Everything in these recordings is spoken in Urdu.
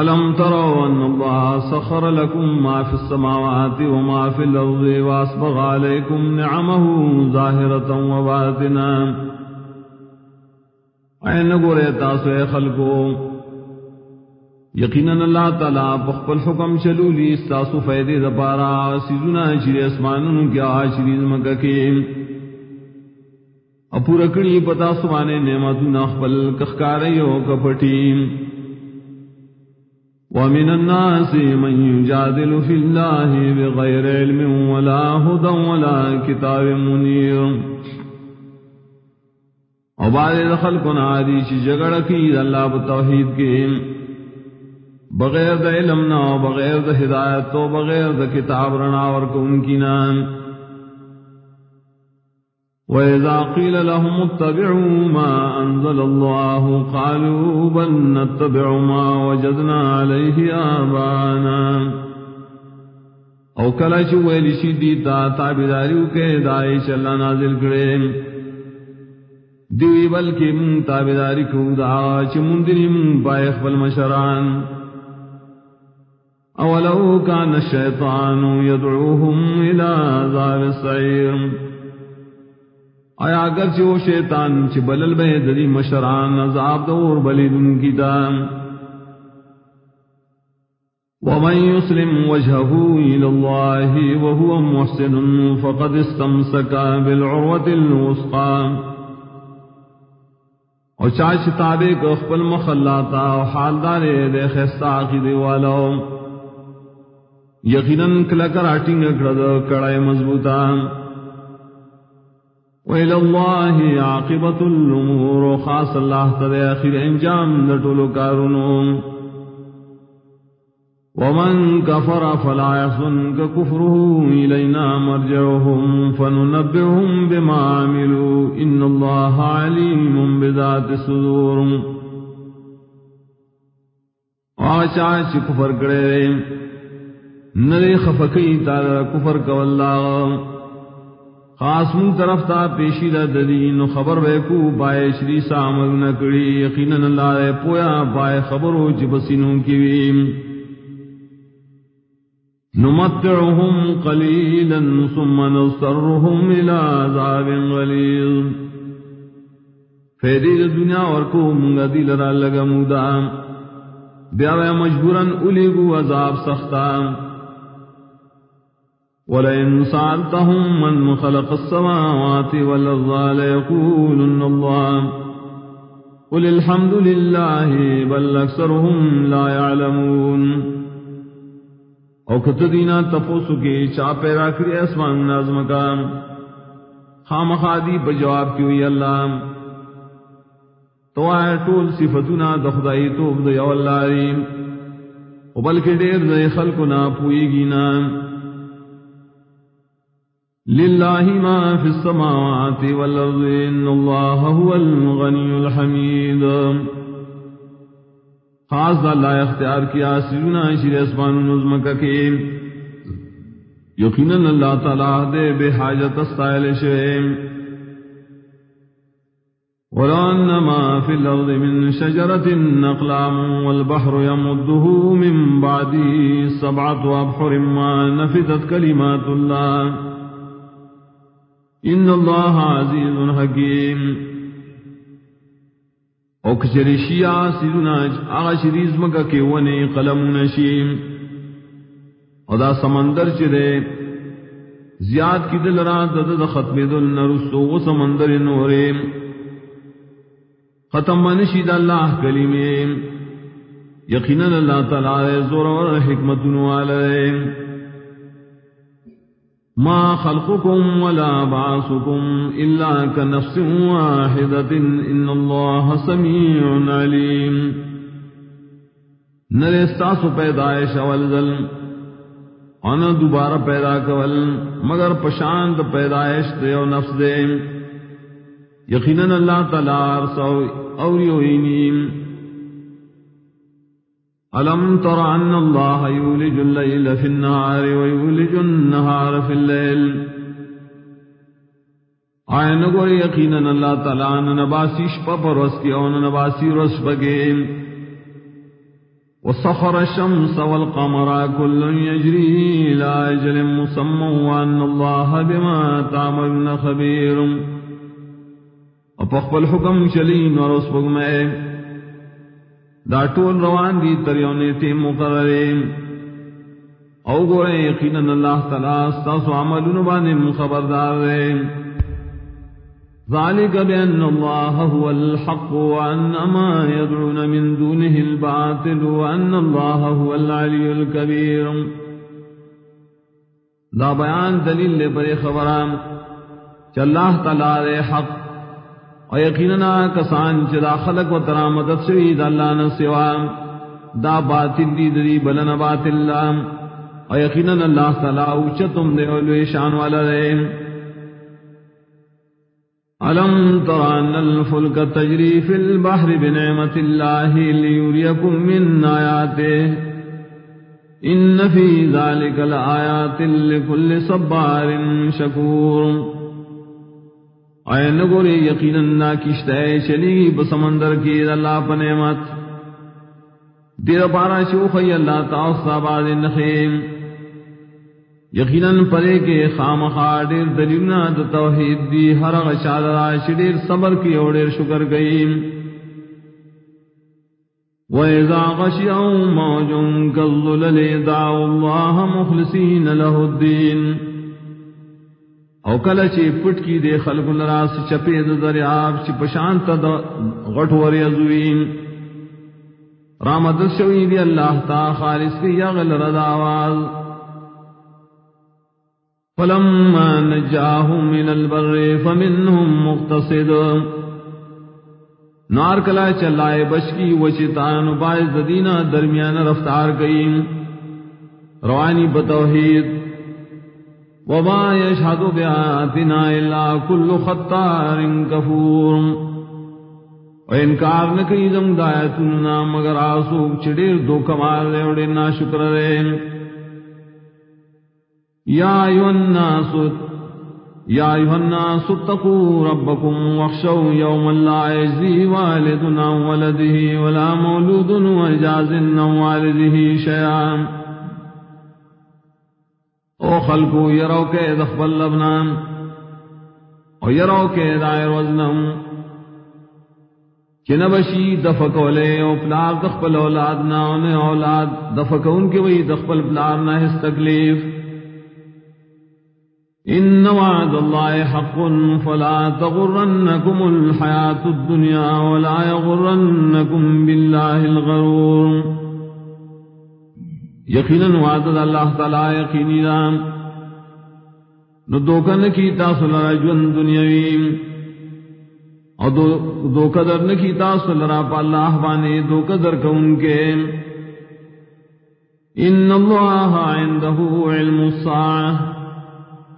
ألم تروا أن الله سخر لكم ما في السماوات وما في الأرض وأسبغ عليكم نعمه ظاهرة وباطنا أين خلقو یقیناً اللہ تعالیٰ بخبل حکم چلو لی استاسو فیدے دپارا سیزونا شری اسمانوں کیا شری مکہ کے اپورکڑی پتا سوانے نعمتو نخبل کخکاریو کپٹیم. ومن الناس من يجادل في الله بغير علم ولا هدى ولا كتاب منير. وبعد دخل کن عادی چی جگڑ کی اللہ بتوحید کے بغیر دا علم نہ بغیر دا ہدایت تو بغیر دا کتاب رنا اور ان کی نام. وَإِذَا قِيلَ لَهُمُ اتَّبِعُوا مَا أَنزَلَ اللَّهُ قَالُوا بَلْ نَتَّبِعُ مَا وَجَدْنَا عَلَيْهِ آبَانَا او کلا چوئے لشی دیتا تابداریو کے دائی چلا نازل کرے دیوی بلکہ من تابداری کو دا چی مندری من بائخ بالمشران اولو کان الشیطان یدعوهم الى عذاب السعیر. آیا اگر چو شیطان چ بلل بے دری مشران عذاب دور بلی دن کی دام ومن يسلم وجهه إلى الله وهو محسن فقد استمسك بالعروة الوسقى اور چاچ تابے کو خپل مخلاتا اور حالدار دے خیستا عقیدے والو یقیناً کلکر آٹنگ کڑد کڑائے مضبوطا وإلى الله عاقبة الأمور. خاص الله تدى آخر انجام نتولو كارنون ومن كفر فلا يحسنك كفره إلينا مرجعهم فننبعهم بما عملوا إن الله عليم بذات الصدور وعشاش كفر كريم نري خفكي تعالى كفر كوالله خاص من طرف تا پیشی دا ددین خبر بے کو پائے شری سامل نکڑی یقینا اللہ دے پویا پائے خبرو جبسینوں کی ویم نمتعهم قلیلا ثم نصرهم الى عذاب غلیظ۔ فیدی دنیا اور کو منگا دی لرا لگا مودا۔ بیاوے مجبورا الیگو عذاب سختان ولئن سألتهم من خلق السماوات والأرض ليقولن الله. قل الحمد لله، بل أكثرهم لا يعلمون. او کتدینا تپوسو کے چا پیدا کری اسمان نازم کا. خام خادی بجواب کیوئی اللہ. تو آئے طول صفتنا دخدائی توب دیو اللہ ریم. و بلکہ دیر دے خلقنا پوئی گینا لله ما في السماوات والأرض إن الله هو الغني الحميد خاص اللہ اختیار کیا سیدنا شیر اسمان نظم کا کے۔ یقینا اللہ تعالی دے بے حاجت استائل شیم ولأن ما في الأرض من شجرة نقلام والبحر يمده من بعده سبعة أبحر ما نفذت كلمات الله۔ ان اللہ عزیز حکیم او کچری شیعہ سیدنا آغا شریز مکہ کے ونے قلم نشیم. او دا سمندر چرے زیاد کی دل را دد دا ختم دل نرسو و سمندر نوریم. ختم منشید اللہ کلمیم یقینا اللہ تعالی زور و حکمت نوالیم ما خلقكم ولا بعثكم إلا كنفس واحدة إن الله سميع عليم. نرے استاسو پیدائش اول ذل انا دوبارہ پیدا کول، مگر پشانت پیدائش دے و نفس دے۔ یقیناً اللہ تعالی ارسو اوری وینیم ألم تر أن الله يولج الليل في النهار ويولج النهار في الليل؟ آئے نگو یقینا اللہ تعالیٰ نباسی شپا پر وس کی اور نباسی رس بگے۔ وسخر الشمس والقمر كل يجري إلى أجل مسمى وأن الله بما تعملون خبير۔ وفقب الحكم شلين ورسبق مئے دا ٹول روان دی تریونے تی مقررین. او گورے یقینا اللہ تعالی استاسو عملون بانے خبردار رہے ذلك بأن الله هو الحق وأن ما يدعون من دونه الباطل وأن الله هو العلي الكبير. دا بیان دلیل لے پر خبران چا اللہ تعالی حق و یقیننا کسان چا دا خلق و ترا مدد سوی شوید اللہ نسوا دا باطل دی دری بلن باطل اللہ و یقیننا اللہ تعالی اوچتم دے علوی شان والا دے. ألم تر أن الفلك تجري في البحر بنعمة الله ليريكم من آياته إن في ذلك لآيات لكل صبار شكور آئے نگوری یقینا کشتہ چلی گی بسمندر کی اللہ پنعمت دیر پارا شوخی اللہ تعصى بعد یقیناً پرے کے خام خاڈر دلیلنا د توحید دی، ہر غشاد راشدیر صبر کی اوڑیر شکر گئی وَإِذَا غَشِيَهُمْ مَوْجٌ كَالظُّلَلِ دَعَوُا اللَّهَ مُخْلِصِينَ لَهُ الدِّينَ او کله چې پټ کی دے خلق لراس چپې د دریاب چې پشانت د غټ ور یزوین رامد شوی دی الله تا خالص کی یغل رضا آواز. فلما نجاهم من البر فمنهم مقتصد. نار کلا چلائے بشکی وچتان باعث ددینہ درمیان رفتار گئی روانی بتوحید. وما يشهد بآتنا إلا كل خطار كفور. وإنكار نكي زم دايتنا مگر آسوك چڑیر دو کمال دے وڑنا شکر دے. يا أيها الناس يا أيها الناس اتقوا ربكم واخشوا يوما لا يجزي والد عن ولده ولا مولود وجاز عن والده شيئا او خلقو يرو کے دخبل لبنان او يرو کے دائر وزنم کہ نبشی دفکولے او پلار دخبل اولادنا انہیں اولاد دفکون کے وہی دخبل پلار نہ اس تکلیف إن وعد الله حق فلا تغرنكم الحياة الدنيا ولا يغرنكم بالله الغرور يقينا وعد الله تعالى يقيني دام ندوكا نكيتا صلى جون دنيوي اور دو قدر نکیتا صلى پا اللہ بانے دو قدر کون کے. ان اللہ عنده علم الساعه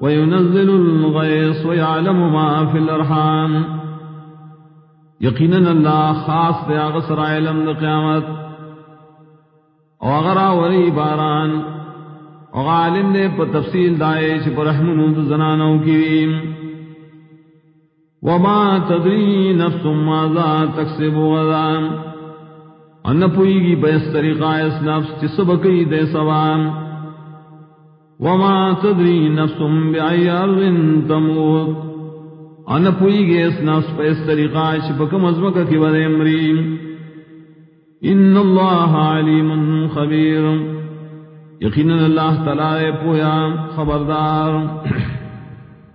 وينزل الغيص ويعلم ما في الارحام. يقينا الله خاص دے اغسر علم القيامت وغرا وري باران. وغالم دے پر تفصیل دائے چھ پر رحمن زنانوں کی وما تدری نفس ماذا تکسب غدا. ان پوئی گی بیس طریقہ اس نفس چھ سبکی دے سوام وما تدری نفس بأي أرض تموت. أنا پوئی گی اس نفس پہ اس طریقہ شبک مزمک کی ود امریم ان اللہ علیم خبیر یقینا اللہ تعالی پویا خبردار.